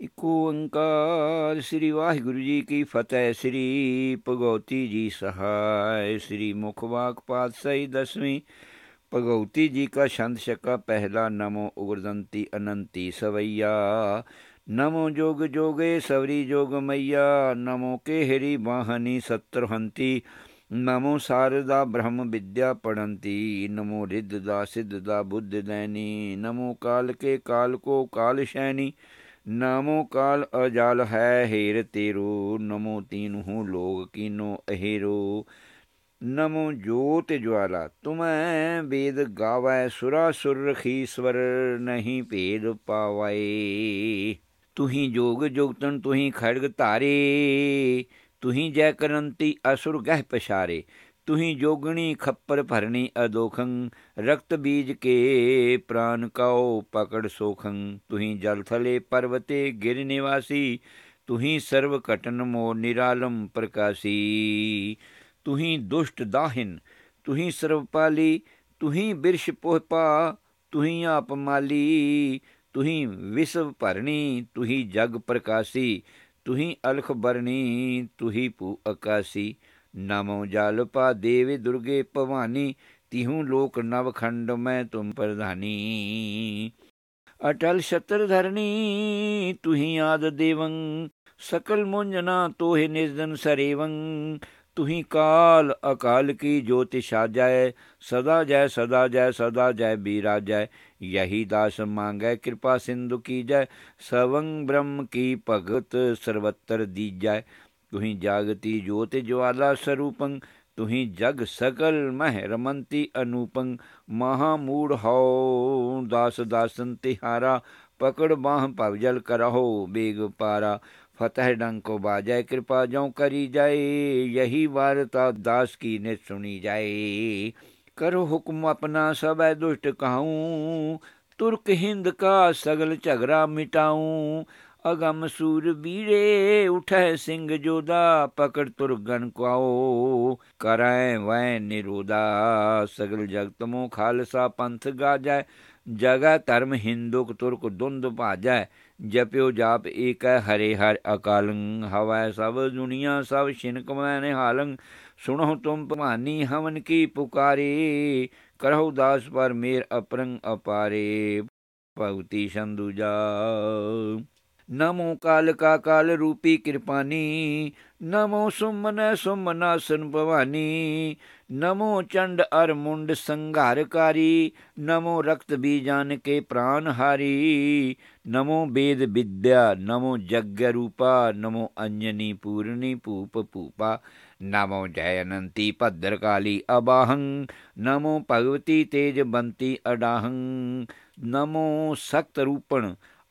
ਇਕ ਓੰਕਾਰ ਸ੍ਰੀ ਵਾਹਿਗੁਰੂ ਜੀ ਕੀ ਫਤਿਹ, ਸ੍ਰੀ ਭਗਉਤੀ ਜੀ ਸਹਾਇ, ਸ੍ਰੀ ਮੁਖਵਾਕ ਪਾਤਸ਼ਾਹੀ ਦਸਵੀਂ ਭਗਉਤੀ ਜੀ ਕਾ ਛੰਦ ਛਕਾ ਪਹਿਲਾ, ਨਮੋ ਉਗਰਦੰਤੀ ਅਨੰਤੀ ਸਵਈਆ। ਨਮੋ ਜੋਗ ਜੋਗੇ ਸਵਰੀ ਜੋਗ ਮਈਆ, ਨਮੋ ਕੇਹਰੀ ਬਾਹਨੀ ਸਤਰਹੰਤੀ, ਨਮੋ ਸਾਰਦਾ ਬ੍ਰਹਮ ਵਿਦਿਆ ਪੜੰਤੀ, ਨਮੋ ਰਿੱਧ ਦਾ ਸਿੱਧ ਦਾ ਬੁੱਧ ਦੈਨੀ, ਨਮੋ ਕਾਲ ਕੇ ਕਾਲ ਕੋ ਕਾਲ ਸ਼ੈਨੀ ਨਾਮੋ ਕਾਲ ਅਜਾਲ ਹੈ ਹੇਰ ਤੇਰੋ, ਨਮੋ ਤੀਨਹੁ ਲੋਗ ਕੀਨੋ ਅਹੇਰੋ। ਨਮੋ ਜੋਤ ਜਵਾਲਾ ਤੁਮੈ ਵੇਦ ਗਾਵੈ, ਸੁਰਾ ਸੁਰ ਰਖੀਸਵਰ ਨਹੀਂ ਭੇਦ ਪਾਵੈ। ਤੁਹੀ ਜੋਗ ਜੋਗਤਨ ਤੁਹੀ ਖੜਗ ਧਾਰੇ, ਤੁਹੀ ਜੈ ਕਰੰਤੀ ਅਸੁਰ ਗਹਿ ਪਛਾਰੇ। ਤੁਹੀ ਜੋਗਣੀ ਖੱਪਰ ਭਰਣੀ ਅਦੋਖੰ ਰਕਤ ਬੀਜ ਕੇ ਪ੍ਰਾਨ ਕਾਉ ਪਕੜ ਸੋਖੰ ਤੁਹੀ ਜਲ ਥਲੇ ਪਰਵਤੇ ਗਿਰ ਨਿਵਾਸੀ ਤੁਹੀ ਸਰਵ ਘਟਨ ਮੋ ਨਿਰਾਲਮ ਪ੍ਰਕਾਸੀ ਤੁਹੀ ਦੁਸ਼ਟ ਦਾਹਿਨ ਤੁਹੀ ਸਰਵਪਾਲੀ ਤੁਹੀ ਬਿਰਸ਼ ਪੋਹਪਾ ਤੁਹੀ ਆਪ ਮਾਲੀ ਤੁਹੀ ਵਿਸਵ ਭਰਣੀ ਤੁਹੀ ਜਗ ਪ੍ਰਕਾਸੀ ਤੁਹੀ ਅਲਖ ਬਰਣੀ ਤੁਹੀ ਪੂ ਆਕਾਸੀ ਨਮੋ ਜਲ ਪਾ ਦੇਵੀ ਦੁਰਗੇ ਭਵਾਨੀ, ਤਿਹੂ ਲੋਕ ਨਵ ਖੰਡ ਮੈਂ ਤੁਮ ਪ੍ਰਧਾਨੀ। ਅਟਲ ਛਤਰ ਧਰਨੀ, ਤੁਹੀ ਆਦ ਦੇਵੰ, ਸਕਲ ਮੁੰਜਨਾ ਤੋਹਿ ਨਿਰਦਨ ਸਰੇਵੰ। ਤੁਹੀ ਕਾਲ ਅਕਾਲ ਕੀ ਜੋਤਿ ਸਾਜੈ ਸਦਾ ਜੈ ਸਦਾ ਜੈ ਸਦਾ ਜੈ ਬੀਰਾਜੈ। ਯਹੀ ਦਾਸ ਮੰਗੈ, ਕਿਰਪਾ ਸਿੰਧੂ ਕੀ ਜੈ ਸਵੰ ਬ੍ਰਹਮ ਕੀ ਭਗਤ ਸਰਵਤਰ ਦੀਜੈ। तुहि जागति ज्योति ज्वाला स्वरूपं तुहि जग सकल मह रमंती अनूपं महामूढ़ हौ दास दासन तिहारा पकड़ बाह पवजल करहो बेग पारा फतह डंको बाजय कृपा जो करी जाए यही वार्ता दास की ने सुनी जाए करो हुक्म अपना सब दुष्ट कहूँ तुर्क हिंद का सगल झगड़ा मिटाऊं ਅਗਮ ਸੂਰ ਵੀਰੇ, ਉਠੈ ਸਿੰਘ ਜੋਦਾ ਪਕੜ ਤੁਰਗਨ ਕੋ ਕਰੈ ਵੈ ਨਿਰੋਦਾ ਸਗਲ ਜਗਤ ਮੋ ਖਾਲਸਾ ਪੰਥ ਗਾਜੈ। ਜਗਾ ਧਰਮ ਹਿੰਦੁਕ ਤੁਰਕ ਦੁੰਦ ਭਾਜੈ। ਜਪਿਓ ਜਾਪ ਏਕੈ ਹਰੇ ਹਰ ਅਕਾਲੰ, ਹਵੈ ਸਭ ਦੁਨੀਆ, ਸਭ ਛਿਨਕ ਮੈਂ ਨਿਹਾਲੰ। ਸੁਣੋ ਤੁਮ ਭਵਾਨੀ, ਹਵਨ ਕੀ ਪੁਕਾਰੇ? ਕਰਹੁ ਦਾਸ ਪਰ ਮੇਰ ਅਪਰੰਗ ਅਪਾਰੇ। ਭਗਤੀ ਸੰਦੂਜਾ ਨਮੋ ਕਾਲ ਕਾ ਕਾਲ ਰੂਪੀ ਕਿਰਪਾਨੀ ਨਮੋ ਸੁਮਨ ਸੁਮਨਾਸਨ ਭਵਾਨੀ, ਨਮੋ ਚੰਡ ਅਰ ਮੁੰਡ ਸੰਘਾਰਕਾਰੀ, ਨਮੋ ਰਕਤ ਬੀਜਾਨ ਕੇ ਪ੍ਰਾਨ ਹਾਰੀ, ਨਮੋ ਵੇਦ ਵਿਦਿਆ ਨਮੋ ਜਗ ਰੂਪਾ, ਨਮੋ ਅੰਜਨੀ ਪੂਰਨੀ ਭੂਪ ਭੂਪਾ, ਨਮੋ ਜੈ ਅਨੰਤੀ ਭਦਰ ਕਾਲੀ ਅਬਾਹੰ, ਨਮੋ ਭਗਵਤੀ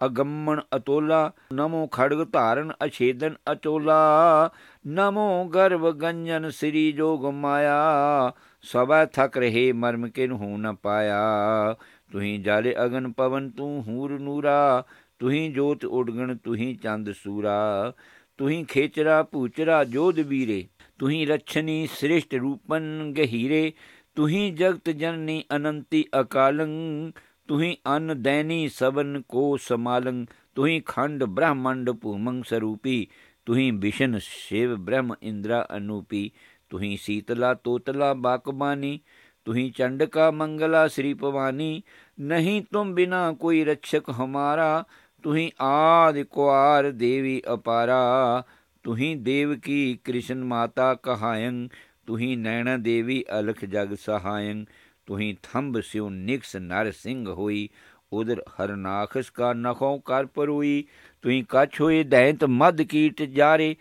ਅਗੰਮਣ ਅਤੋਲਾ, ਨਮੋ ਖੜਗ ਧਾਰਨ ਅਛੇਦਨ ਅਚੋਲਾ, ਨਮੋ ਗਰਭ ਗੰਜਨ ਸ੍ਰੀ ਜੋਗ ਮਾਇਆ, ਸਭਾ ਥਕ ਰਹੇ ਮਰਮ ਕਿਨ ਹੋ ਨ ਪਾਇਆ। ਤੁਹੀ ਜਾਲੇ ਅਗਨ ਪਵਨ, ਤੂੰ ਹੂਰ ਨੂਰਾ, ਤੁਹੀ ਜੋਤ ਉਡਗਣ, ਤੁਹੀ ਚੰਦ ਸੂਰਾ। ਤੁਹੀ ਖੇਚਰਾ ਭੂਚਰਾ, ਜੋਧ ਵੀਰੇ, ਤੁਹੀ ਰਛਨੀ ਸ੍ਰਿਸ਼ਟ ਰੂਪਨ ਗਹੀਰੇ, ਤੁਹੀ ਜਗਤ ਜਨਨੀ ਅਨੰਤੀ ਅਕਾਲੰ ਤੁਹੀ ਅਨ ਦੈਨੀ ਸਬਨ ਕੋ ਸਮਾਲੰ ਤੁਹੀ ਖੰਡ ਬ੍ਰਹਮੰਡ ਭੂਮੰ ਸਰੂਪੀ ਤੁਹੀ ਵਿਸ਼ਨ ਸ਼ਿਵ ਬ੍ਰਹਮ ਇੰਦਰਾ ਅਨੂਪੀ ਤੁਹੀ ਸੀਤਲਾ ਤੋਤਲਾ ਬਾਕਬਾਨੀ ਤੁਹੀ ਚੰਡਕਾ ਮੰਗਲਾ ਸ੍ਰੀ ਭਵਾਨੀ ਨਹੀਂ ਤੁਮ ਬਿਨਾ ਕੋਈ ਰਛਕ ਹਮਾਰਾ ਤੁਹੀ ਆਦਿ ਕੁਆਰ ਦੇਵੀ ਅਪਾਰਾ ਤੁਹੀ ਦੇਵ ਕੀ ਕ੍ਰਿਸ਼ਨ ਮਾਤਾ ਕਹਾਇੰ ਤੁਹੀ ਨੈਣ ਦੇਵੀ ਅਲਖ ਜਗ ਸਹਾਇੰ तुही थम्ब स्यो निक्स नर सिंह होई उधर हरनाखस का नखों कर परोई तुही कछ होए दैंत मद कीट जारे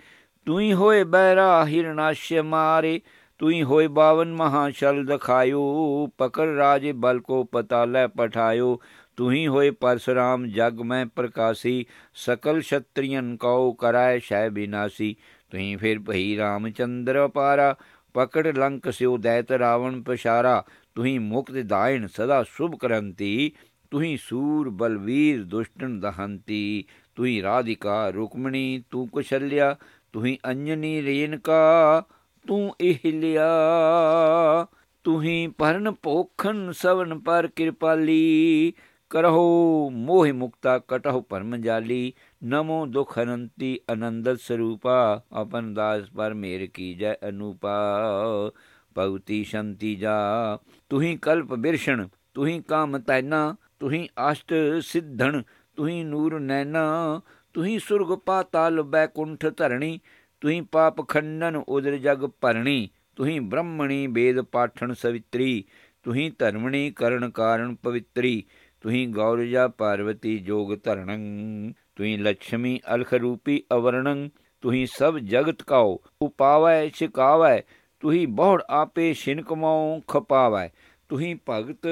तुही होए बैरा हिरणाश्य मारे तुही होए बावन महाशल दखायो पकड़ राजे बल को पताल पठायो तुही होए परशुराम जग में प्रकाशी सकल क्षत्रियन कौ कराय शय विनाशी तुही फिर भई रामचंद्र पारा पकड़ लंक स्यो दैत रावण पशारा ਤੁਹੀ ਮੁਕਤ ਦਾਇਣ ਸਦਾ ਸੁਭ ਕਰੰਤੀ ਤੁਹੀ ਸੂਰ ਬਲਵੀਰ ਦੁਸ਼ਟਨ ਦਹੰਤੀ ਤੁਹੀ ਰਾਧਿਕਾ ਰੁਕਮਣੀ ਤੂੰ ਕੁਸ਼ਲਿਆ ਤੁਹੀ ਅੰਜਨੀ ਰੇਨਕਾ ਤੂੰ ਇਹਲਿਆ ਤੁਹੀ ਪਰਨ ਭੋਖਨ ਸਵਨ ਪਰ ਕਿਰਪਾਲੀ ਕਰਹੁ ਮੋਹਿ ਮੁਕਤਾ ਕਟਹੁ ਪਰਮ ਜਾਲੀ ਨਮੋ ਦੁਖ ਅਨੰਤੀ ਅਨੰਦਤ ਸਰੂਪਾ ਆਪਨ ਦਾਸ ਪਰ ਮੇਰ ਕੀ ਜੈ ਅਨੂਪਾ ਭਗਤੀ ਸ਼ੰਤੀ ਜਾ। ਤੁਹੀ ਕਲਪ ਬਿਰਸ਼ਣ ਤੁਹੀ ਕਾਮ ਤੈਨਾ, ਤੁਹੀ ਅਸ਼ਟ ਸਿੱਧਣ, ਤੁਹੀ ਨੂਰ ਨੈਨਾ, ਤੁਹੀ ਸੁਰਗ ਪਾਤਾਲ ਬੈਕੁੰਠ ਧਰਣੀ, ਤੁਹੀ ਪਾਪ ਖੰਡਨ ਉਦਰ ਜਗ ਭਰਣੀ, ਤੁਹੀ ਬ੍ਰਹਮਣੀ ਵੇਦ ਪਾਠਣ ਸਵਿਤਰੀ, ਤੁਹੀ ਧਰਮਣੀ ਕਰਨ ਕਾਰਨ ਪਵਿੱਤਰੀ, ਤੁਹੀ ਗੌਰਜਾ ਪਾਰਵਤੀ ਜੋਗ ਧਰਣੰ, ਤੁਹੀ ਲక్ష్ਮੀ ਅਲਖ ਰੂਪੀ ਅਵਰਣੰ, ਤੁਹੀ ਸਭ ਜਗਤ ਕਾਓ, ਉਪਾਵੈ, ਛਿਕਾਵੈ ਤੁਸੀਂ ਬਹੁੜ ਆਪੇ ਛਿਨ ਕਮਾਉ, ਖਪਾਵੈ। ਤੁਹੀ ਭਗਤ,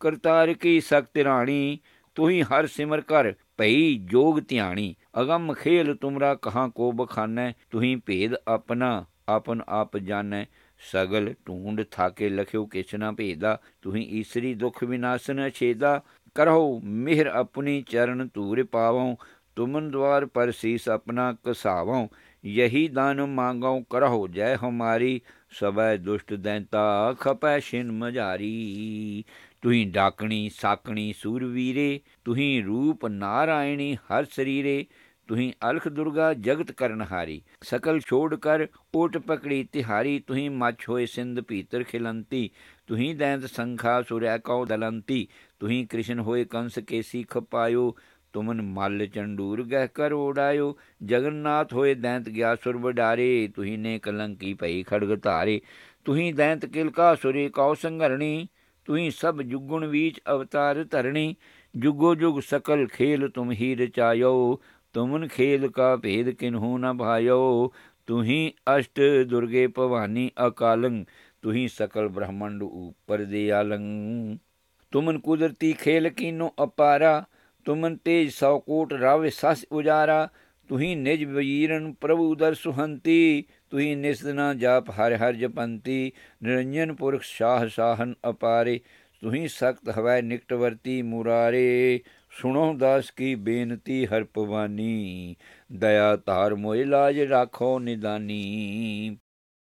ਕਰਤਾਰ ਕੀ ਸਖਤ ਰਾਣੀ। ਤੁਹੀ ਹਰ ਸਿਮਰ ਕਰ ਭਈ ਜੋਗ ਧਿਆਣੀ। ਅਗੰਮ ਖੇਲ ਤੁਮਰਾ ਕਹਾਂ ਕੋ ਬਖਾਨੈ। ਤੁਹੀ ਭੇਦ ਆਪਣਾ, ਆਪਨ ਆਪ ਜਾਣੈ। ਸਗਲ ਢੂੰਡ ਥਾਕੇ ਲਖਿਓ ਕਿਛ ਨਾ ਭੇਦਾ। ਤੁਹੀ ਈਸਰੀ ਦੁਖ ਵਿਨਾਸ਼ਨ ਛੇਦਾ। ਕਰਹੁ ਮਿਹਰ ਆਪਣੀ ਚਰਨ ਧੂਰ ਪਾਵਉ ਤੁਮਨ ਦਵਾਰ ਪਰ ਸੀਸ ਆਪਣਾ ਕਸਾਵਉ ਯਹੀ ਦਾਨ ਮੰਗਉ ਕਰਹੁ ਜੈ ਹਮਾਰੀ। ਸਵੈ ਦੁਸ਼ਟ ਦੈਂਤਾ ਖਪੈ ਛਿਨ ਮਝਾਰੀ। ਤੁਹੀ ਡਾਕਣੀ ਸਾਕਣੀ ਸੂਰਵੀਰੇ, ਤੁਹੀ ਰੂਪ ਨਾਰਾਇਣੀ ਹਰ ਸਰੀਰੇ, ਤੁਹੀ ਅਲਖ ਦੁਰਗਾ ਜਗਤ ਕਰਨਹਾਰੀ ਸਕਲ ਛੋੜ ਕਰ, ਓਟ ਪਕੜੀ ਤਿਹਾਰੀ, ਤੁਹੀ ਮੱਛ ਹੋਏ ਸਿੰਧ ਭੀਤਰ ਖਿਲੰਤੀ। ਤੁਹੀ ਦੈਂਤ ਸੰਖਾ ਸੁਰੈ ਕਉ ਦਲੰਤੀ। ਤੁਹੀ ਕ੍ਰਿਸ਼ਨ ਹੋਏ ਕੰਸ ਕੇਸੀ ਖਪਾਇਓ। ਤੁਮਨ ਮਲ ਚੰਡੂਰ ਗਹਿ ਕਰ ਓੜਾਇਓ ਜਗਨਨਾਥ ਹੋਏ ਦੈਂਤ ਗਿਆ ਸੁਰ ਵਡਾਰੇ ਤੁਹੀ ਨੇ ਕਲੰਕੀ ਭਈ ਖੜਗ ਧਾਰੇ। ਤੁਹੀ ਦੈਂਤ ਕਿਲਕਾ ਸੁਰੇ ਕਉ ਸੰਘਰਣੀ ਤੁਹੀ ਸਭ ਜੁਗੁਣ ਵੀਚ ਅਵਤਾਰ ਧਰਣੀ। ਜੁਗੋ ਜੁਗ ਸਕਲ ਖੇਲ ਤੁਮ ਹੀ ਰਚਾਇਓ ਤੁਮਨ ਖੇਲ ਕਾ ਭੇਦ ਕਿਨਹੂ ਨ ਭਾਇਓ। ਤੁਹੀ ਅਸ਼ਟ ਦੁਰਗੇ ਭਵਾਨੀ ਅਕਾਲੰ ਤੁਹੀ ਸਕਲ ਬ੍ਰਹਮੰਡ ਉਪਰ ਦੇ ਆਲੰ ਤੁਮਨ ਕੁਦਰਤੀ ਖੇਲ ਕੀਨੋ ਅਪਾਰਾ ਤੁਮਨ ਤੇਜ ਸੌ ਕੋਟ ਰਾਵੇ ਸਸ ਉਜਾਰਾ ਤੁਹੀ ਨਿਜ ਵਜੀਰਨ ਪ੍ਰਭੂ ਦਰ ਸੁਹੰਤੀ ਤੁਹੀ ਨਿਸਦਨਾ ਜਾਪ ਹਰ ਹਰ ਜਪੰਤੀ, ਨਿਰੰਜਨ ਪੁਰਖ ਸ਼ਾਹ ਸਾਹਨ ਅਪਾਰੇ ਤੁਹੀ ਸਖਤ ਹਵੈ ਨਿਕਟਵਰਤੀ ਮੁਰਾਰੇ, ਸੁਣੋ ਦਾਸ ਕੀ ਬੇਨਤੀ ਹਰ ਪਵਾਨੀ ਦਇਆ ਧਾਰ ਮੋਇ ਲਾਜ ਰਾਖੋ ਨਿਦਾਨੀ।